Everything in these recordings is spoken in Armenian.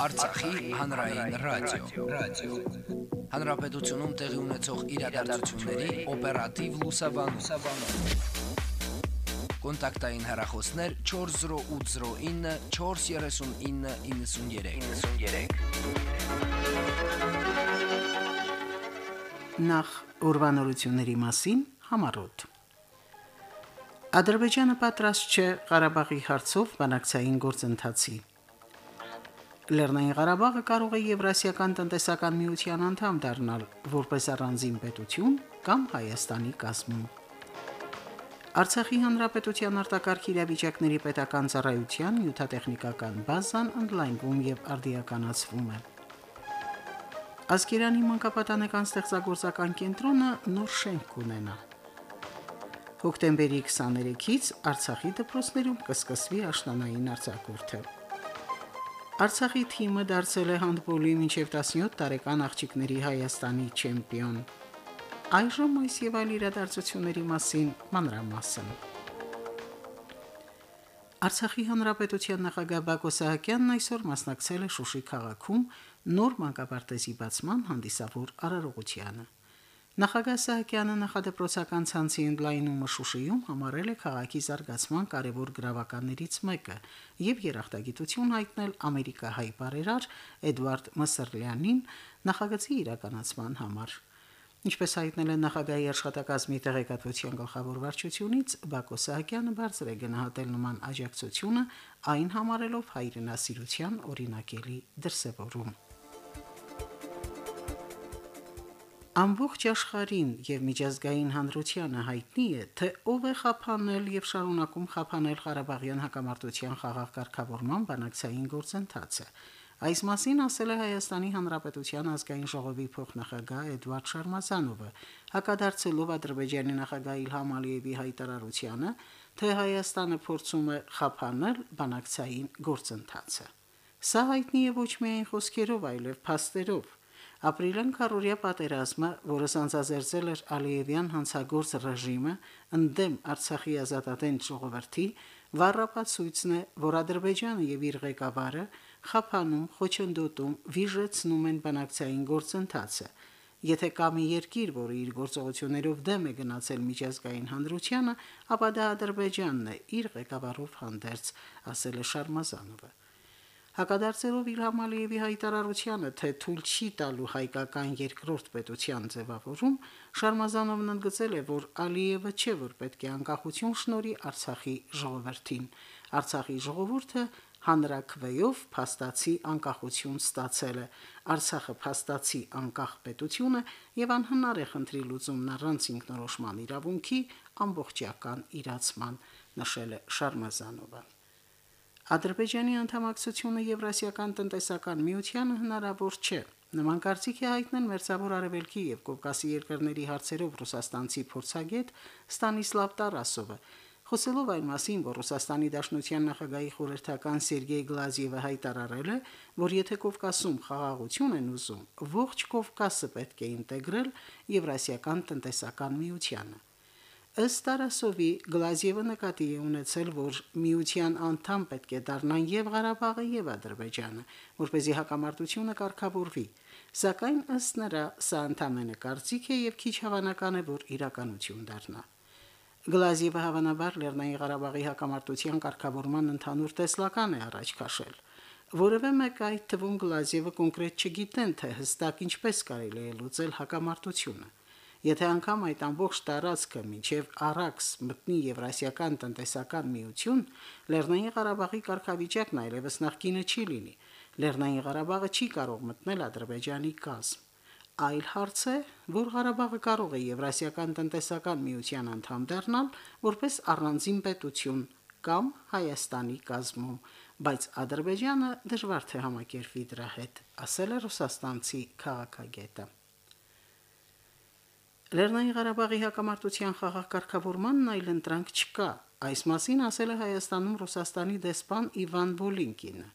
Արցախի հանրային ռադիո, ռադիո։ Հանրապետությունում տեղի ունեցող իրադարձությունների օպերատիվ լուսաբանում։ Կոնտակտային հեռախոսներ 40809 43993։ 93։ Նախ ուրվանորությունների մասին համառոտ։ Ադրբեջանը պատրաստ չէ Ղարաբաղի հարցով բանակցային գործընթացի։ Լեռնային Ղարաբաղը կարող է Եվրասիական տնտեսական միության անդամ դառնալ որպես առանձին պետություն կամ Հայաստանի կազմում։ Արցախի հանրապետության արտակարգ իրավիճակների պետական ծառայության նյութատեխնիկական բազան ընդլայնվում եւ արդիականացվում է։ Ասկերանի մանկապատանեկան ստեղծագործական կենտրոնը նոր շենք կունենա։ Հոկտեմբերի 23-ից Արցախի դպրոցներում կսկսվի աշնանային արձակուրդը։ Արցախի թիմը դարձել է հանդբոլի մինչև 17 տարեկան աղջիկների Հայաստանի չեմպիոն։ Այժմ այս եւ այլ իրադարձությունների մասին մանրամասն։ Արցախի հանրապետության նախագահ Բակո Սահակյանն այսօր մասնակցել է Շուշի քաղաքում նոր մանկապարտեզի բացման հանդիսավոր արարողությանը։ Նախագահ Սահակյանը նախադեպրոցական ցանցի ընդլայնումը Շուշիում համարել է քաղաքի զարգացման կարևոր գրավականներից մեկը եւ երախտագիտություն հայտնել Ամերիկահայ բարերար Էդվարդ Մասերլյանին նախագծի իրականացման համար։ Ինչպես հայտնել են նախագահի աշխատակազմի տեղեկատվության գլխավոր վարչությունից, Բակո Սահակյանը բարձր է գնահատել նման աջակցությունը, այն համարելով հայրենասիրության օրինակելի դրսևորում։ Ամբողջ աշխարհին եւ միջազգային հանրությանը հայտնի է, թե ով է խափանել եւ շարունակում խափանել Ղարաբաղյան հակամարտության խաղաղ բանակցային գործընթացը։ Այս մասին ասել է Հայաստանի Հանրապետության ազգային ժողովի փոխնախագահ Էդվարդ Շարմազանովը, հակադարձելով Ադրբեջանի նախագահ Իլհամ Ալիևի հայտարարությանը, թե Հայաստանը փորձում է խափանել բանակցային գործընթացը։ Սա հայտնի է ոչ միայն խոսքերով, այլև փաստերով։ Ապրիլյան քարորիա պատերազմը, որը սանձազերծել էր Ալիևյան հանցագործ ռեժիմը, ընդդեմ Արցախի ազատատեն ժողովրդի, վառապացույցն է, որ Ադրբեջանը եւ իր ղեկավարը խափանում, խոչընդոտում, վիժեցնում են բանակցային գործընթացը։ Եթե կա մի երկիր, որը իր գործողություններով դեմ է գնացել միջազգային հանրությանը, ապա դա Ադրբեջանն է, իր ղեկավարով հանդերձ, ասել է Շարմազանովը։ Հակադարձելով Իլհամ Ալիևի հայտարարությանը, թե թույլ չի տալու հայկական երկրորդ պետության ձևավորում, Շարմազանովն ընդգծել է, որ Ալիևը չէ, որ պետք է անկախություն շնորի Արցախի ժողովրդին։ Արցախի ժողովուրդը հանրակրվեով փաստացի անկախություն ստացել է։ Արցախը փաստացի անկախ պետություն է եւ անհնար է խնդրի լուծումն առանց ինքնորոշման իրավունքի ամբողջական իրացման, նշել է Շարմազանովը։ Ադրբեջանի անդամակցությունը Եվրասիական տնտեսական միությանը հնարավոր չէ։ Նման կարծիք է հայտնել Մերձավոր Արևելքի եւ Կովկասի երկրների հարցերով ռուսաստանցի փորձագետ Ստանիսլավ Տարասովը, Խոսելով այն մասին, որ Ռուսաստանի Դաշնության նախագահի խորհրդական Սերգեյ Գլազիևը հայտարարել է, որ եթե Կովկասում խաղաղություն են ուզում, ողջ Կովկասը պետք է ինտեգրել Եվրասիական տնտեսական միությանը։ Ըստ Տարասովի Գլազիևը նկատի է ունեցել, որ միության անդամ պետք է դառնան եւ Ղարաբաղը եւ Ադրբեջանը, որ เป զի հակամարտությունը կարգավորվի։ Սակայն ըստ նրա սա ընդամենը կարծիք է եւ քիչ հավանական է, որ իրականություն դառնա։ Գլազիևը հավանաբար Լեռնային Ղարաբաղի հակամարտության կարգավորման ընդհանուր տեսլական է առաջ քաշել։ Որևէ մեկ այդ թվում Գլազիևը կոնկրետ չգիտեն, թե հստակ ինչպես կարելի է լուծել հակամարտությունը։ Եթե անգամ այդ ամբողջ տարածքը մինչև Արաքս մտնի Եվրասիական տնտեսական միություն, Լեռնային Ղարաբաղի կարգավիճակն այլևս նախկինը չի լինի։ Լեռնային Ղարաբաղը չի կարող մտնել Ադրբեջանի կազմ։ Այլ հարց է, որ Ղարաբաղը կարող է Եվրասիական տնտեսական միության անդամ դառնալ որպես առանձին պետություն կամ Հայաստանի կազմում, բայց Ադրբեջանը դժվար թե համակերպվի դրա հետ, ասել է ռուսաստանցի քաղաքագետը։ Լեռնային Ղարաբաղի հակամարտության խաղաղ կարգավորմանն այլ ընտրանք չկա, այս մասին ասել է Հայաստանում Ռուսաստանի դեսպան Իվան Բոլինկինը։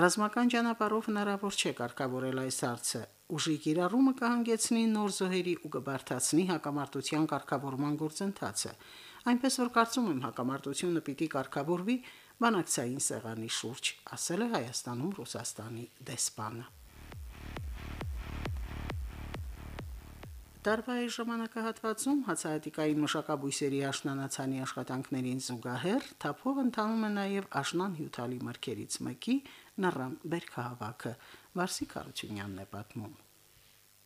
Ռազմական ճանապարհով հնարավոր չէ կարգավորել այս հարցը, ուժի կիրառումը կհանգեցնի նոր զոհերի ու կբարթացնի հակամարտության կարգավորման գործընթացը։ Այնպես որ կարծում եմ հակամարտությունը պիտի կարգավորվի, բանակցային սեղանի շուրջ, ասել է Հայաստանում Ռուսաստանի դեսպանը։ Տարվա այս ժամանակահատվածում հացահատիկային մշակաբույսերի աշնանացանի աշխատանքներին զուգահեռ թափով ընթանում է նաև աշնան հյութալի մրգերից մեկի նռան բերքահավաքը։ Վարսիկ Արությունյանն է պատմում։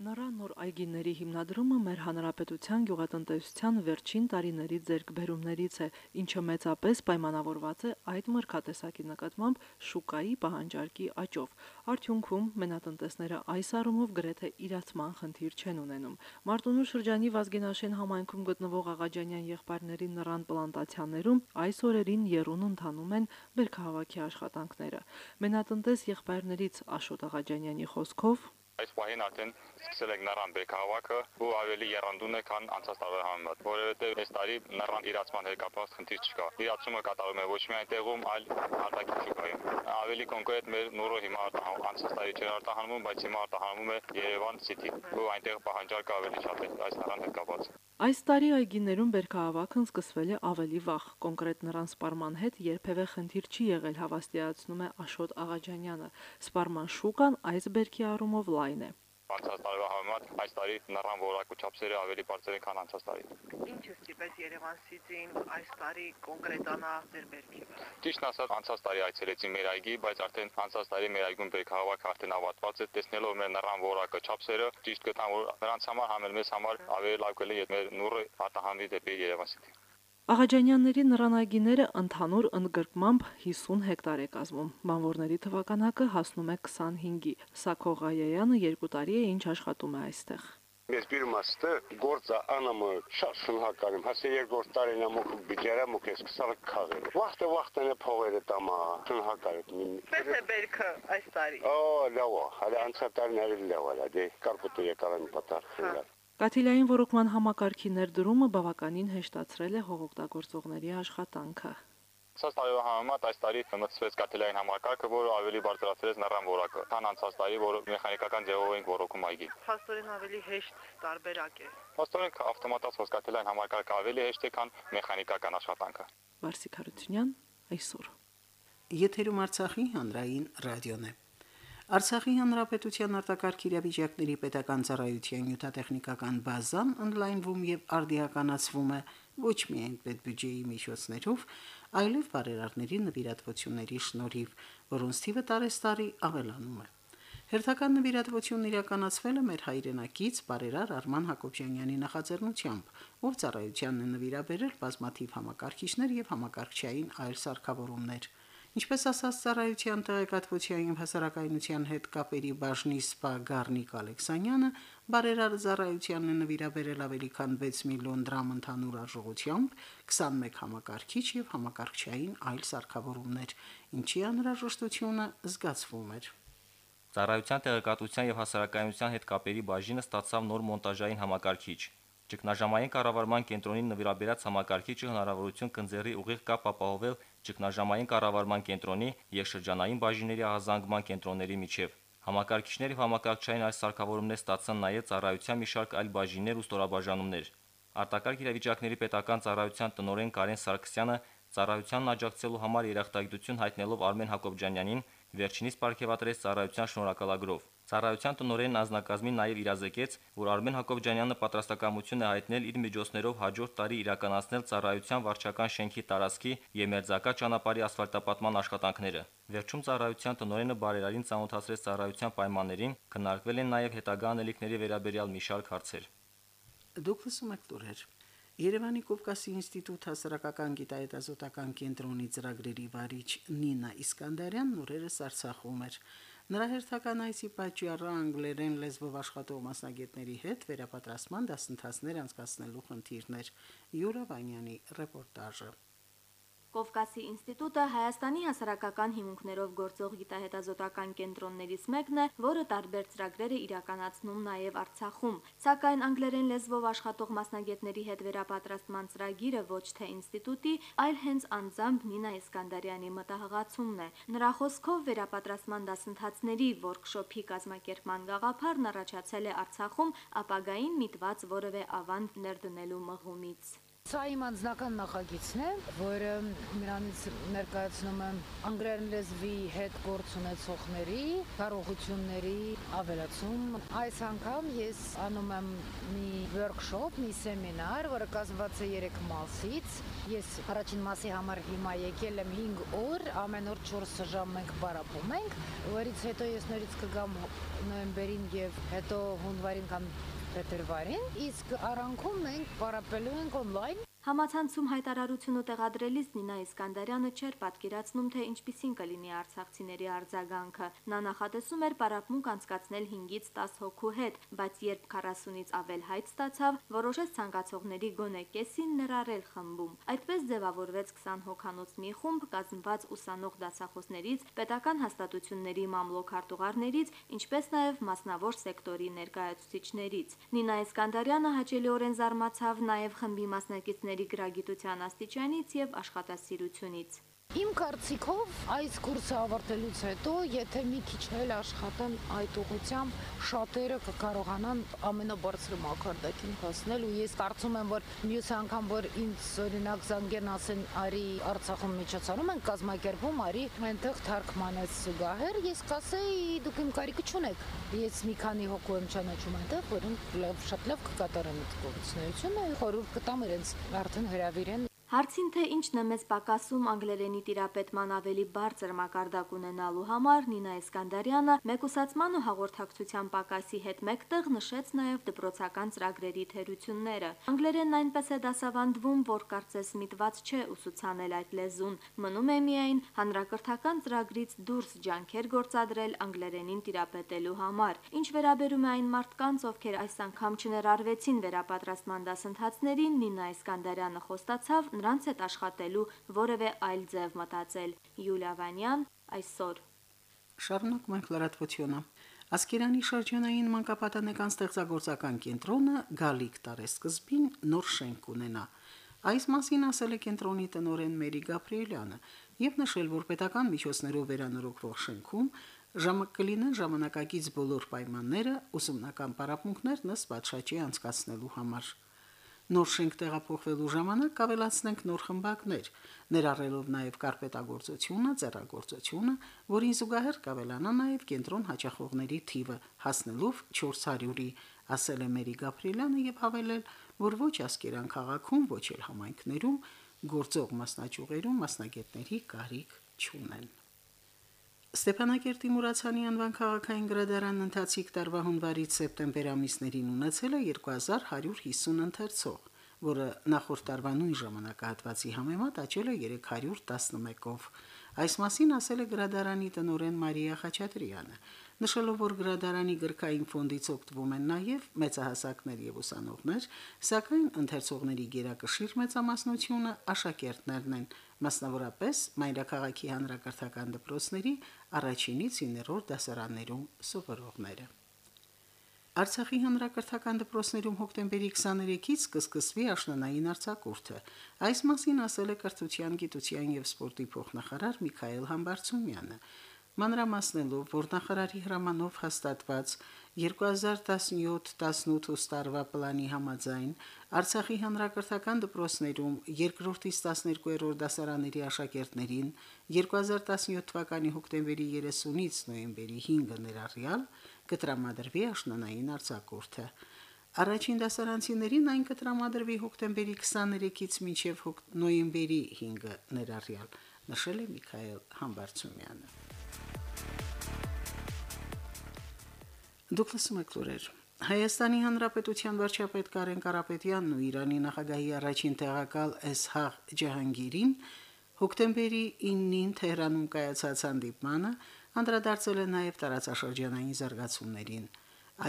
Նրա նոր այգիների հիմնադրումը մեր հանրապետության գյուղատնտեսության վերջին տարիների ձեռքբերումներից է, ինչը մեծապես պայմանավորված է այդ մրգատեսակի նկատմամբ շուկայի պահանջարկի աճով։ Արդյունքում մենատնտեսները այս առումով գրեթե իրացման խնդիր չեն ունենում։ Մարտունու շրջանի Վազգենաշեն համայնքում գտնվող Աղաջանյան եղբայրների նռան պլանտացիաներում այս օրերին երուն ընթանում են բերքահավաքի աշխատանքները։ Մենատնտես եղբայրներից Աշոտ Աղաջանյանի խոսքով այս պահին արդեն սկսել ենք նռան բեկահավաքը, ու ավելի երանդուն է, քան անցած տարվա համեմատ, որովհետև այս տարի նռան իրացման հետ կապված խնդիր չկա։ Իրացումը կատարվում է ոչ միայն տեղում, այլ արտաքին շուկայում։ Ավելի կոնկրետ մեր նորը հիմա անցած տարի չէր արտահանվում, բայց հիմա արտահանվում է Երևան City, ու այնտեղ պահանջարկը ավելի շատ է այս նռան հետ կապված։ Այս տարի այգիներում բերքահավաքն սկսվել է ավելի վաղ։ Կոնկրետ նրան սպարման հետ երբևէ խնդիր չի եղել, հավաստիացնում է Աշոտ Աղաջանյանը։ Սպարման շուկան այս բերքի առումով լայն է անցած տարվա համեմատ այս տարի նռան որակու չափսերը ավելի բարձր են, քան անցած տարի։ Ինչ ստիպեց Երևան City-ին այս տարի կոնկրետանա ձեր բերքի։ Ճիշտն ասած, անցած տարի այցելեցի մեր այգի, բայց արդեն անցած տարի մեր այգում բերքահավաքը արդեն ավարտված է, տեսնելով մեր նռան որակը չափսերը, ճիշտ գտան, որ նրանց համար համ էլ մեզ համար ավելի լավ կլինի, եթե մեր նուրը արտահանվի դեպի Երևան City։ Աղաջանյանների նռանագիները ընդհանուր ընդգրկմամբ 50 հեկտար է կազմում։ Բանվորների թվականակը հասնում է 25-ի։ Սակողայայանը 2 տարի է ինչ աշխատում է այստեղ։ Ես բիրմաստը գործը անամը շատ շնհականում, հասե երկրորդ տարին ամոք բիջերա մոք ես կսալ քաղել։ Վախտը վախտն է փողերը տամա շնհակարում։ Պես է բերքը այս տարի։ Օ, լավ, հələ անցատարն ավելի լավ է, դե կարպուտը եկարան պատար։ Կաթիլային ռոռոկման համակարգի ներդրումը բավականին հեշտացրել է հողօգտագործողների աշխատանքը։ Անցած տարվա համեմատ այս տարի մտցվեց կաթիլային համակարգը, որը ավելի բարձրացրեց նռան որակը, քան անցած տարի, որը մեխանիկական ձևով ենք ռոռոկում այգի։ Փաստորեն ավելի հեշտ տարբերակ է։ Փաստորեն ավտոմատացված կաթիլային համակարգը ավելի հեշտ է, քան մեխանիկական աշխատանքը։ Վարսիկ Հարությունյան այսօր։ Եթերում Արցախի հանրային ռադիոն է։ Արցախի հանրապետության արտակարգ իրավիճակների պետական ծառայության նյութատեխնիկական բազան օնլայնվում եւ արդիականացվում է ոչ միայն պետբյուջեի միջոցներով, այլև բարերարների նվիրատվությունների շնորհիվ, որոնց թիվը տարեստարի ավելանում է։ Հերթական նվիրատվությունն իրականացվել է մեր հայրենակից բարերար Արման Հակոբյանյանի նախաձեռնությամբ, ով ծառայությանն է նվիրաբերել բազմաթիվ համակարգիչներ եւ համակարգչային այլ սարքավորումներ։ Ինչպես ասաց ծառայության տեղեկատվության եւ հասարակայնության հետ կապերի բաժնի սպա Գառնիկ Ալեքսանյանը, բարերար ծառայությանն նվիրաբերել ավելի քան 6 միլիոն դրամ ընդհանուր արժողությամբ 21 համակարգիչ եւ համակարգչային այլ սարքավորումներ, ինչի անհրաժեշտությունը զգացվում էր։ Ծառայության տեղեկատվության եւ հասարակայնության հետ կապերի բաժինը ստացավ նոր մոնտաժային համակարգիչ, Ճգնաժամային կառավարման կենտրոնին նվիրաբերած համակարգիչը հնարավորություն կընձեռի ուղիղ կապ ապահովել ճգնաժամային կառավարման կենտրոնի եւ շրջանային բաժինների ահազանգման կենտրոնների միջև։ Համակարգիչների եւ համակարգչային այս սարքավորումներ ստացան նաեւ ծառայության մի շարք այլ բաժիններ ու ստորաբաժանումներ։ Արտակարգ իրավիճակների պետական ծառայության տնօրեն Կարեն Սարգսյանը ծառայությանն աջակցելու համար երախտագիտություն հայտնելով Արմեն Հակոբյանյանին վերջինիս ապարգևատրեց ծառայության շնորհակալագրով։ Ծառայության տնօրենն ազնագազմին նաև իրազեկեց, որ Արմեն Հակոբյանյանը պատրաստակամություն է հայտնել իր միջոցներով հաջորդ տարի իրականացնել ծառայության վարչական շենքի տարածքի եւ մերձակա ճանապարհի ասֆալտապատման աշխատանքները։ Վերջում ծառայության տնօրենը բարերարին ծանոթացրեց ծառայության պայմաններին, քննարկվել են նաև հետագա անելիքների վերաբերյալ մի շարք հարցեր։ Դուք լսում եք տուրեր։ Երևանի Կովկասի ինստիտուտ հասարակական գիտահետազոտական կենտրոնի ծրագրերի վարիչ Նինա Իսկանդարյանն օրերս Արցախում էր։ Նրա հերթական այսի պատճառը անգլերեն լեզվով աշխատող մասնագետների հետ վերապատրաստման դասընթացներ անցկացնելու խնդիրներ։ Յուրա Վանյանի ռեպորտաժը։ Կովկասի ինստիտուտը Հայաստանի հասարակական հիմունքներով գործող գիտահետազոտական կենտրոններից մեկն է, որը տարբեր ծրագրեր է իրականացնում նաև Արցախում։ Սակայն անգլերեն լեզվով աշխատող մասնագետների հետ վերապատրաստման ծրագիրը ոչ թե ինստիտուտի, այլ հենց անձամբ Նինա Իսկանդարյանի մտահղացումն է։ Նրա խոսքով վերապատրաստման դասընթացների workshop-ի կազմակերպման գաղափարն առաջացել է Արցախում ապագային միտված որևէ ավանդ ներդնելու մղումից։ Սա իմ անձնական նախագիծն է, որը նրանից ներկայացնում եմ անգլերեն լեզվի հետ գործ ունեցողների կարողությունների ավելացում։ Այս անգամ ես անում եմ մի workshop, մի սեմինար, որը կազմված է 3 մասից։ Ես առաջին մասի համար հիմա եկել եմ 5 օր, ամեն օր 4 ժամ մենք պարապում ենք, որից հետո ես նորից կգամ նոյեմբերին եւ հետո հունվարին կամ փետրվարին, իսկ առանքում մենք պարապելու ենք on-line Համացանցում հայտարարությունը տեղադրելիս Նինա Իսկանդարյանը չէր պատկերացնում, թե ինչպիսին կլինի արցախցիների արձագանքը։ Նա նախատեսում էր պարապմունք անցկացնել 5-ից 10 հոգու հետ, բայց երբ 40-ից ավել հայտ ստացավ, որոշեց ցանկացողների գոնե կեսին ներառել խմբում։ Այդպես ձևավորվեց 20 հոգանոց մի խումբ, կազմված ուսանող դասախոսներից, պետական հաստատությունների մամլոք-արտուղարներից, ինչպես նաև մասնավոր սեկտորի ներկայացուցիչներից։ Նինա Իսկանդարյանը հաճելիորեն զարմացավ նաև խմբի մասնակիցների ուսանողների գրագիտության աստիճանից եւ աշխատասիրությունից։ Իմ կարծիքով այս կուրսը ավարտելուց հետո, եթե մի քիչ էլ աշխատեն այդ ուղությամբ, շատերը կկարողանան ամենաբարձր մակարդակին հասնել ու ես կարծում եմ, որ մյուս անգամ որ ինձ օրինակ զանգեն ասեն արի Արցախում միջոցառում են կազմակերպում, արի այնտեղ թարգմանես զուգահեռ, ես կասեի դուք իմ կարիքը չունեք։ Ես մի քանի հոգու եմ ճանաչում այնտեղ, որոնք լավ շատ լավ կկատարեն այդ գործունեությունը, խորհուրդ կտամ իրենց արդեն հրավիրեն Հարցին թե ինչն է մեզ պակասում անգլերենի տիրապետման ավելի բարձր մակարդակ ունենալու համար, Նինա Իսկանդարյանը մեկուսացման ու հաղորդակցության պակասի հետ մեկտեղ նշեց նաև դպրոցական ծրագրերի թերությունները։ Անգլերենն այնպես է դասավանդվում, որ կարծես միտված չէ ուսուցանել այդ լեզուն, մնում է միայն հանրակրթական ծրագրից դուրս ջանքեր գործադրել անգլերենին տիրապետելու համար։ Ինչ վերաբերում է այն մարդկանց, ովքեր այս անգամ չներարվեցին վերապատրաստման դասընթացներին, Նինա Իսկանդարյանը խոստացավ նրանց հետ աշխատելու որևէ այլ ձև մտածել։ Յուլիա Վանյան այսօր Շարունակում ենք լրատվությունը։ Ասկերանի շրջանային մանկապատանեկան ստեղծագործական կենտրոնը գալիք տարեսկզբին նոր շենք ունենա։ Այս մասին ասել է կենտրոնի տնօրեն Մերի Գաբրիելյանը եւ նշել, որ պետական միջոցներով վերանորոգվող շենքում ժամը կլինեն ժամանակակից բոլոր պայմանները ուսումնական պարապմունքներն ըստ պատշաճի անցկացնելու համար։ Նոր շենք տեղափոխվելու ժամանակ կավելացնենք նոր խմբակներ, ներառելով նաև կարպետագործությունը, ձեռագործությունը, որին զուգահեռ կավելանա նաև կենտրոն հաճախողների թիվը, հասնելով 400-ի, ասել է Մերի Գաբրիելյանը եւ հավելել, որ ոչ Ասկերան քաղաքում, ոչ էլ համայնքներում գործող մասնաճյուղերում մասնագետների կարիք չունեն։ Ստեփանակերտի Մուրացյանի անվան քաղաքային գրադարանն ընթացիկ տարվա հունվարից սեպտեմբեր ամիսներին ունեցել է 2150 ընթերցող, որը նախորդ տարվա նույն ժամանակահատվածի համեմատ աճել է 311-ով։ Այս մասին ասել է գրադարանի տնօրեն Մարիա Խաչատրյանը, նշելով, որ գրադարանի գրքային ֆոնդից օգտվում են նաև մեծահասակներ եւ ուսանողներ, սակայն ընթերցողների գերակշիռ մեծամասնությունը աշակերտներն են, մասնավորապես Մայրաքաղաքի հանրակրթական դպրոցների առաջինից 9-րդ դասարաններում սովորողները։ Արցախի հանրակրթական դպրոցներում հոկտեմբերի 23-ից կսկսվի աշնանային արձակուրդը։ Այս մասին ասել է Կրթության, գիտության եւ սպորտի փոխնախարար Միքայել Համբարձումյանը մանրամասնելով, որ նախարարի հրամանով հաստատված 2017-18 տարվա պլանի համաձայն Արցախի հանրակրթական դպրոցներում երկրորդից 12-րդ դասարանների աշակերտներին 2017 թվականի հոկտեմբերի 30-ից նոյեմբերի 5-ը ներառյալ կտրամադրվի աշնանային արձակուրդը։ Առաջին դասարանցիներին այն կտրամադրվի հոկտեմբերի 23-ից մինչև նոյեմբերի 5-ը ներառյալ, նշել է Միքայել Համբարձումյանը։ Դուք լսում եք լուրեր։ Հայաստանի Հանրապետության վարչապետ Կարեն Կարապետյանն ու Իրանի նախագահի առաջին տեղակալ Էսհաղ Ջահանգիրին հոկտեմբերի 9-ին Թեհրանում կայացած հանդիպմանը անդրադարձել է նաև տարածաշրջանային զարգացումներին։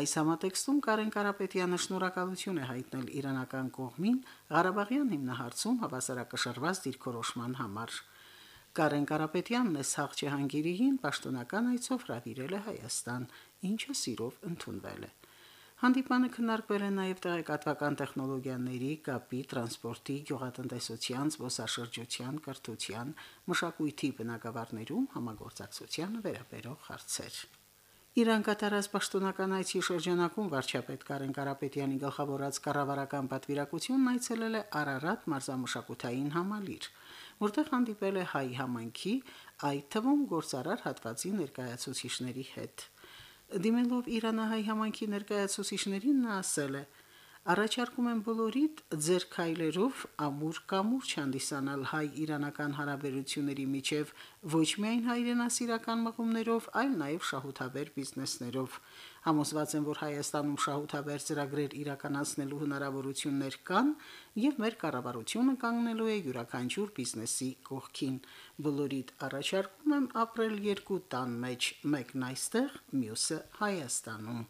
Այս համատեքստում Կարեն Կարապետյանը շնորհակալություն է հայտնել իրանական կողմին Ղարաբաղյան հիմնահարցում հավասարակշռված դիրքորոշման համար։ Կարեն Կարապետյանն է Սաղ Ջահանգիրիին պաշտոնական այցով հրավիրել է Հայաստան, ինչը սիրով ընդունվել է։ Հանդիպանը քննարկվել է նաև տեղեկատվական տեխնոլոգիաների, կապի, տրանսպորտի, գյուղատնտեսության, զբոսաշրջության, կրթության, մշակույթի բնակավարներում համագործակցությանը վերաբերող հարցեր։ Իրան կատարած պաշտոնական այցի շրջանակում վարչապետ Կարեն Կարապետյանի գլխավորած կառավարական պատվիրակությունն այցելել է Արարատ մարզամշակութային համալիր, որտեղ հանդիպել է հայ համայնքի, այդ թվում գործարար հատվածի ներկայացուցիչների հետ։ Դիմելով Իրանահայ համայնքի ներկայացուցիչներին նա ասել է. Առաջարկում եմ բոլորիդ ձեր քայլերով ամուր կամուր չհանդիսանալ հայ-իրանական հարաբերությունների միջև ոչ միայն հայրենասիրական մղումներով, այլ նաև շահութաբեր բիզնեսներով։ Համոզված եմ, որ Հայաստանում շահութաբեր ծրագրեր իրականացնելու հնարավորություններ կան, եւ մեր կառավարությունը կանգնելու է յուրաքանչյուր բիզնեսի կողքին։ Բոլորիդ առաջարկում եմ ապրել երկու տան մեջ, մեկն այստեղ, մյուսը Հայաստանում։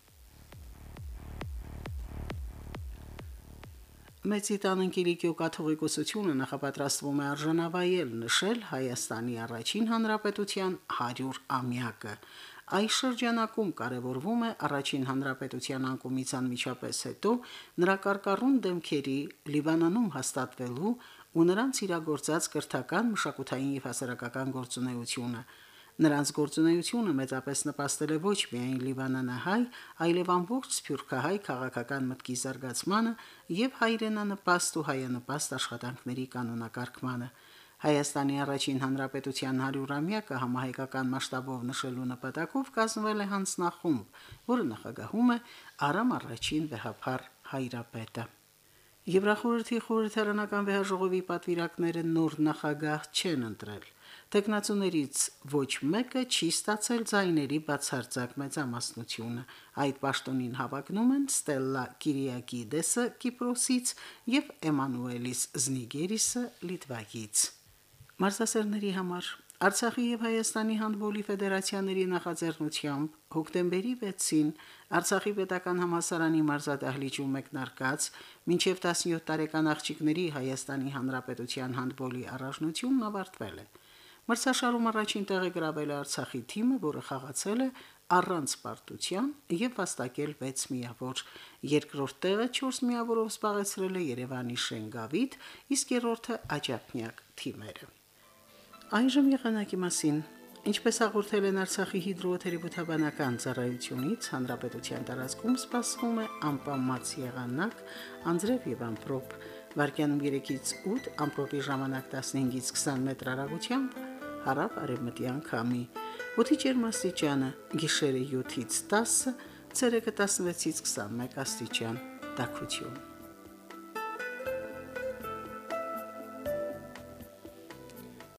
Մեծիտան Կիլիկիո կաթողիկոսությունը նախապատրաստվում է արժանավայել նշել Հայաստանի առաջին հանրապետության 100 ամյակը։ Այս շրջանակում կարևորվում է առաջին հանրապետության անկումից անմիջապես հետո նրա կարկառուն դեմքերի Լիբանանում հաստատվելու ու նրանց իրագործած կրթական, մշակութային եւ հասարակական գործունեությունը։ Նրանց գործունեությունը մեծապես նպաստել է ոչ միայն Լիբանանահայ, այլև ամբողջ Սփյուռքահայ քաղաքական մտքի զարգացմանը եւ հայրենանպաստ ու հայանպաստ աշխատանքների կանոնակարգմանը։ Հայաստանի առաջին հանրապետության 100-ամյակը համահայկական մասշտաբով նշելու նպատակով կազմվել է հանձնախումբ, որը նախագահում է Արամ առաջին վեհափար հայրապետը։ Եվրախորհրդի խորհրդարանական վեհաժողովի պատվիրակները նոր նախագահ չեն ընտրել։ Տեխնացուներից ոչ մեկը չի ստացել ձայների բացարձակ մեծամասնությունը։ Այդ պաշտոնին հավակնում են Ստելլա Կիրիակիդեսը Կիպրոսից եւ Էմանուելիս Զնիգերիսը Լիտվայից։ Մարզասերների համար Արցախի եւ Հայաստանի հանդբոլի ֆեդերացիաների նախաձեռնությամբ հոկտեմբերի 6-ին Արցախի պետական համալսարանի մարզադահլիճում մեկնարկած մինչև 17 տարեկան աղջիկների Հայաստանի Հանրապետության հանդբոլի առաջնությունն ավարտվել է։ Մրցաշարում առաջին տեղը գրավել է Արցախի թիմը, որը խաղացել է առանց պարտության եւ վաստակել 6 միավոր։ Երկրորդ տեղը 4 միավորով զբաղեցրել է Երևանի Շենգավիթ, իսկ երրորդը Աջափնյակ թիմերը։ Այժմ եղանակի մասին. Ինչպես հաղորդել են Արցախի հիդրոթերապևտաբանական ծառայությունից, հանրապետության տարածքում սպասվում է անպամած եղանակ, անձրև եւ ամպրոպ, վարկյանում 3-ից 8, ամպրոպի ժամանակ 15-ից 20 մետր հեռագությամբ, հարավ արևմտյան քամի։ Օդի ջերմաստիճանը՝ գիշերը 7-ից 10, ցերեկը 16-ից 21 աստիճան։ Տաքություն։